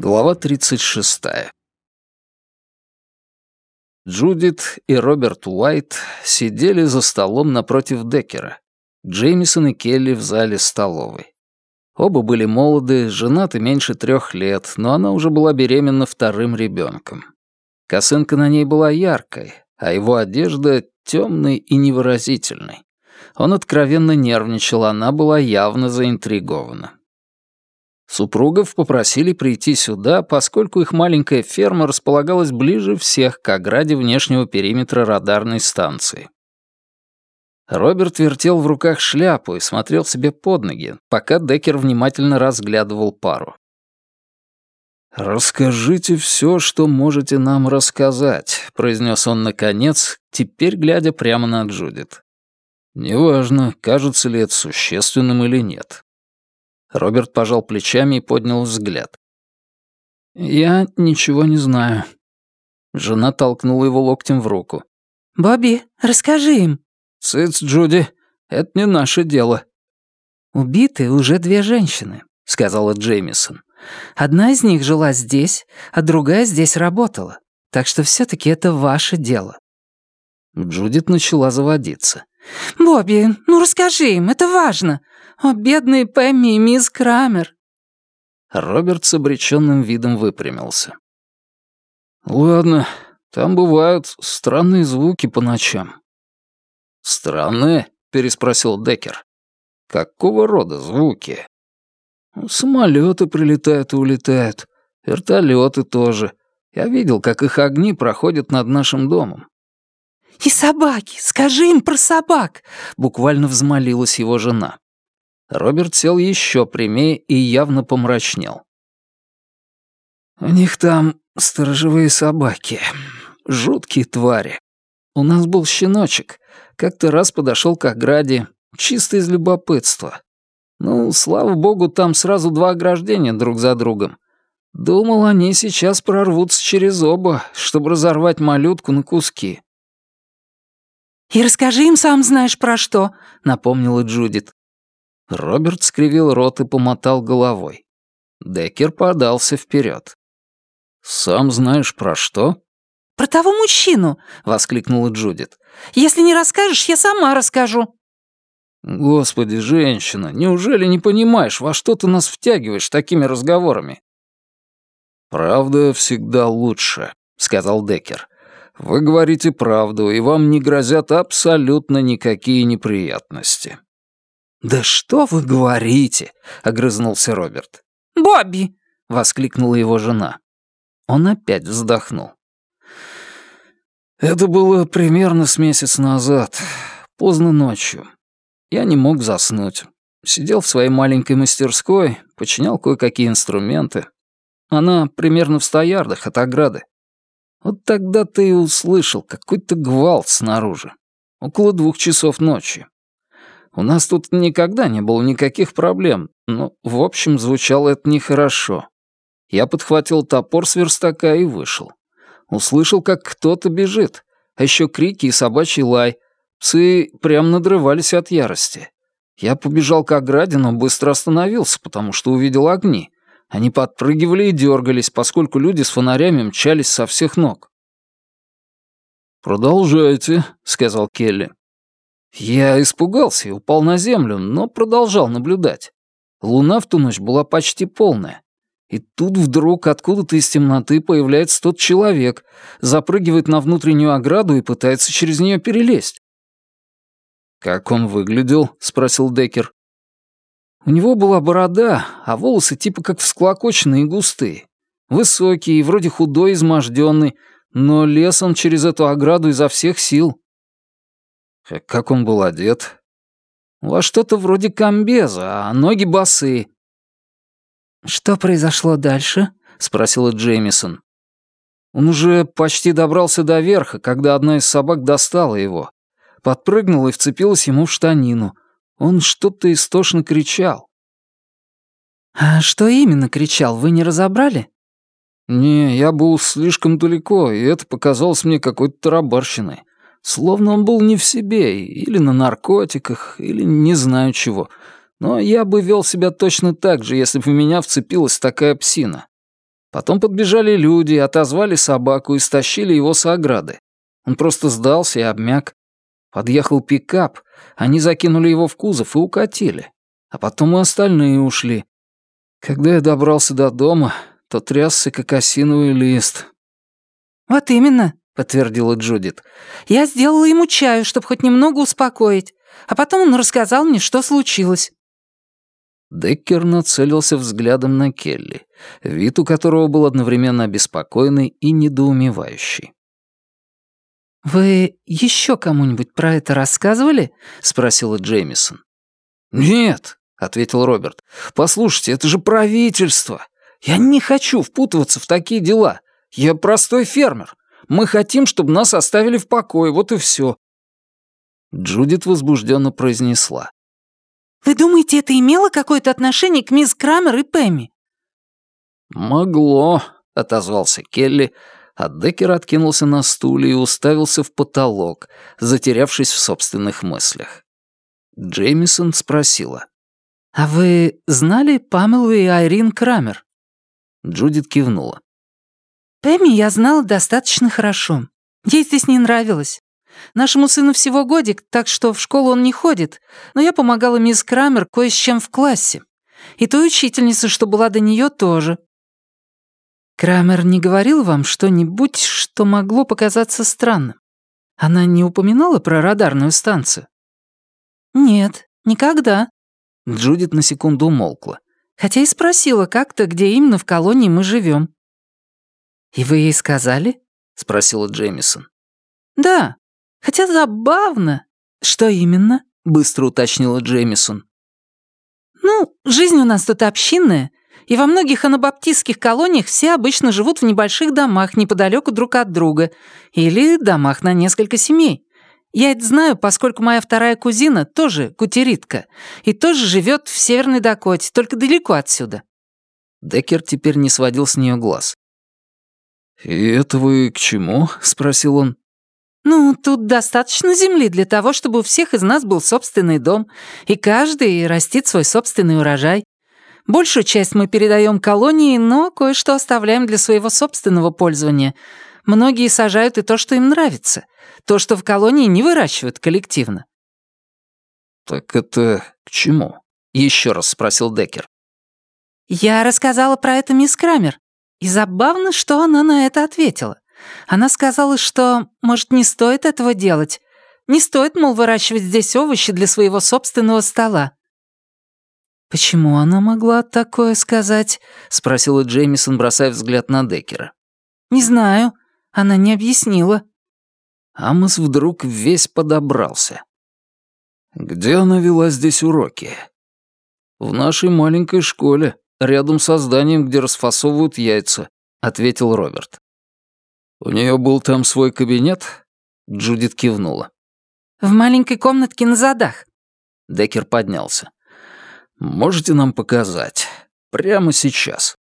Глава 36. Джудит и Роберт Уайт сидели за столом напротив Деккера. Джеймисон и Келли в зале столовой. Оба были молоды, женаты меньше трех лет, но она уже была беременна вторым ребенком. Косынка на ней была яркой, а его одежда темной и невыразительной. Он откровенно нервничал, она была явно заинтригована. Супругов попросили прийти сюда, поскольку их маленькая ферма располагалась ближе всех к ограде внешнего периметра радарной станции. Роберт вертел в руках шляпу и смотрел себе под ноги, пока Деккер внимательно разглядывал пару. «Расскажите все, что можете нам рассказать», — произнес он наконец, теперь глядя прямо на Джудит. «Неважно, кажется ли это существенным или нет. Роберт пожал плечами и поднял взгляд. «Я ничего не знаю». Жена толкнула его локтем в руку. «Бобби, расскажи им». «Цыц, Джуди, это не наше дело». «Убиты уже две женщины», — сказала Джеймисон. «Одна из них жила здесь, а другая здесь работала. Так что все таки это ваше дело». Джудит начала заводиться. «Бобби, ну расскажи им, это важно. О, бедные Пэмми и мисс Крамер!» Роберт с обреченным видом выпрямился. «Ладно, там бывают странные звуки по ночам». «Странные?» — переспросил Деккер. «Какого рода звуки?» «Самолеты прилетают и улетают, вертолеты тоже. Я видел, как их огни проходят над нашим домом». «И собаки! Скажи им про собак!» — буквально взмолилась его жена. Роберт сел еще прямее и явно помрачнел. «У них там сторожевые собаки. Жуткие твари. У нас был щеночек. Как-то раз подошел к ограде, чисто из любопытства. Ну, слава богу, там сразу два ограждения друг за другом. Думал, они сейчас прорвутся через оба, чтобы разорвать малютку на куски. «И расскажи им сам знаешь про что», — напомнила Джудит. Роберт скривил рот и помотал головой. Деккер подался вперед. «Сам знаешь про что?» «Про того мужчину!» — воскликнула Джудит. «Если не расскажешь, я сама расскажу». «Господи, женщина, неужели не понимаешь, во что ты нас втягиваешь такими разговорами?» «Правда всегда лучше», — сказал Деккер. «Вы говорите правду, и вам не грозят абсолютно никакие неприятности». «Да что вы говорите?» — огрызнулся Роберт. «Бобби!» — воскликнула его жена. Он опять вздохнул. Это было примерно с месяц назад, поздно ночью. Я не мог заснуть. Сидел в своей маленькой мастерской, починял кое-какие инструменты. Она примерно в ста ярдах от ограды. Вот тогда ты и услышал какой-то гвалт снаружи. Около двух часов ночи. У нас тут никогда не было никаких проблем, но, в общем, звучало это нехорошо. Я подхватил топор с верстака и вышел. Услышал, как кто-то бежит, а еще крики и собачий лай. Псы прям надрывались от ярости. Я побежал к ограде, но быстро остановился, потому что увидел огни. Они подпрыгивали и дергались, поскольку люди с фонарями мчались со всех ног. «Продолжайте», — сказал Келли. Я испугался и упал на землю, но продолжал наблюдать. Луна в ту ночь была почти полная. И тут вдруг откуда-то из темноты появляется тот человек, запрыгивает на внутреннюю ограду и пытается через нее перелезть. «Как он выглядел?» — спросил Деккер. У него была борода, а волосы типа как всклокоченные и густые. Высокий, вроде худой, изможденный, но лез он через эту ограду изо всех сил. Как он был одет? Во что-то вроде комбеза, а ноги босые. «Что произошло дальше?» — спросила Джеймисон. Он уже почти добрался до верха, когда одна из собак достала его. Подпрыгнула и вцепилась ему в штанину. Он что-то истошно кричал. «А что именно кричал, вы не разобрали?» «Не, я был слишком далеко, и это показалось мне какой-то тарабарщиной. Словно он был не в себе, или на наркотиках, или не знаю чего. Но я бы вел себя точно так же, если бы в меня вцепилась такая псина. Потом подбежали люди, отозвали собаку и стащили его с ограды. Он просто сдался и обмяк. Подъехал пикап, они закинули его в кузов и укатили. А потом и остальные ушли. Когда я добрался до дома, то трясся, как осиновый лист. «Вот именно», — подтвердила Джудит. «Я сделала ему чаю, чтобы хоть немного успокоить. А потом он рассказал мне, что случилось». Деккер нацелился взглядом на Келли, вид у которого был одновременно обеспокоенный и недоумевающий. «Вы еще кому-нибудь про это рассказывали?» — спросила Джеймисон. «Нет», — ответил Роберт. «Послушайте, это же правительство. Я не хочу впутываться в такие дела. Я простой фермер. Мы хотим, чтобы нас оставили в покое, вот и все». Джудит возбужденно произнесла. Вы думаете, это имело какое-то отношение к мисс Крамер и Пэмми?» «Могло», — отозвался Келли, а Деккер откинулся на стуле и уставился в потолок, затерявшись в собственных мыслях. Джеймисон спросила. «А вы знали Памелу и Айрин Крамер?» Джудит кивнула. «Пэмми я знала достаточно хорошо. Ей здесь не нравилось. Нашему сыну всего годик, так что в школу он не ходит, но я помогала мисс Крамер кое с чем в классе. И той учительнице, что была до нее, тоже. Крамер не говорил вам что-нибудь, что могло показаться странным? Она не упоминала про радарную станцию? Нет, никогда. Джудит на секунду умолкла. Хотя и спросила как-то, где именно в колонии мы живем. «И вы ей сказали?» — спросила Джеймисон. «Да, Хотя забавно. Что именно? Быстро уточнила Джеймисон. Ну, жизнь у нас тут общинная, и во многих анабаптистских колониях все обычно живут в небольших домах неподалеку друг от друга или домах на несколько семей. Я это знаю, поскольку моя вторая кузина тоже кутеритка и тоже живет в Северной Дакоте, только далеко отсюда. Деккер теперь не сводил с нее глаз. «И это вы к чему?» — спросил он. «Ну, тут достаточно земли для того, чтобы у всех из нас был собственный дом, и каждый растит свой собственный урожай. Большую часть мы передаем колонии, но кое-что оставляем для своего собственного пользования. Многие сажают и то, что им нравится, то, что в колонии не выращивают коллективно». «Так это к чему?» — еще раз спросил Деккер. «Я рассказала про это мисс Крамер, и забавно, что она на это ответила. Она сказала, что, может, не стоит этого делать. Не стоит, мол, выращивать здесь овощи для своего собственного стола. «Почему она могла такое сказать?» — спросила Джеймисон, бросая взгляд на Деккера. «Не знаю. Она не объяснила». Амос вдруг весь подобрался. «Где она вела здесь уроки?» «В нашей маленькой школе, рядом со зданием, где расфасовывают яйца», — ответил Роберт. «У нее был там свой кабинет?» Джудит кивнула. «В маленькой комнатке на задах». Деккер поднялся. «Можете нам показать? Прямо сейчас».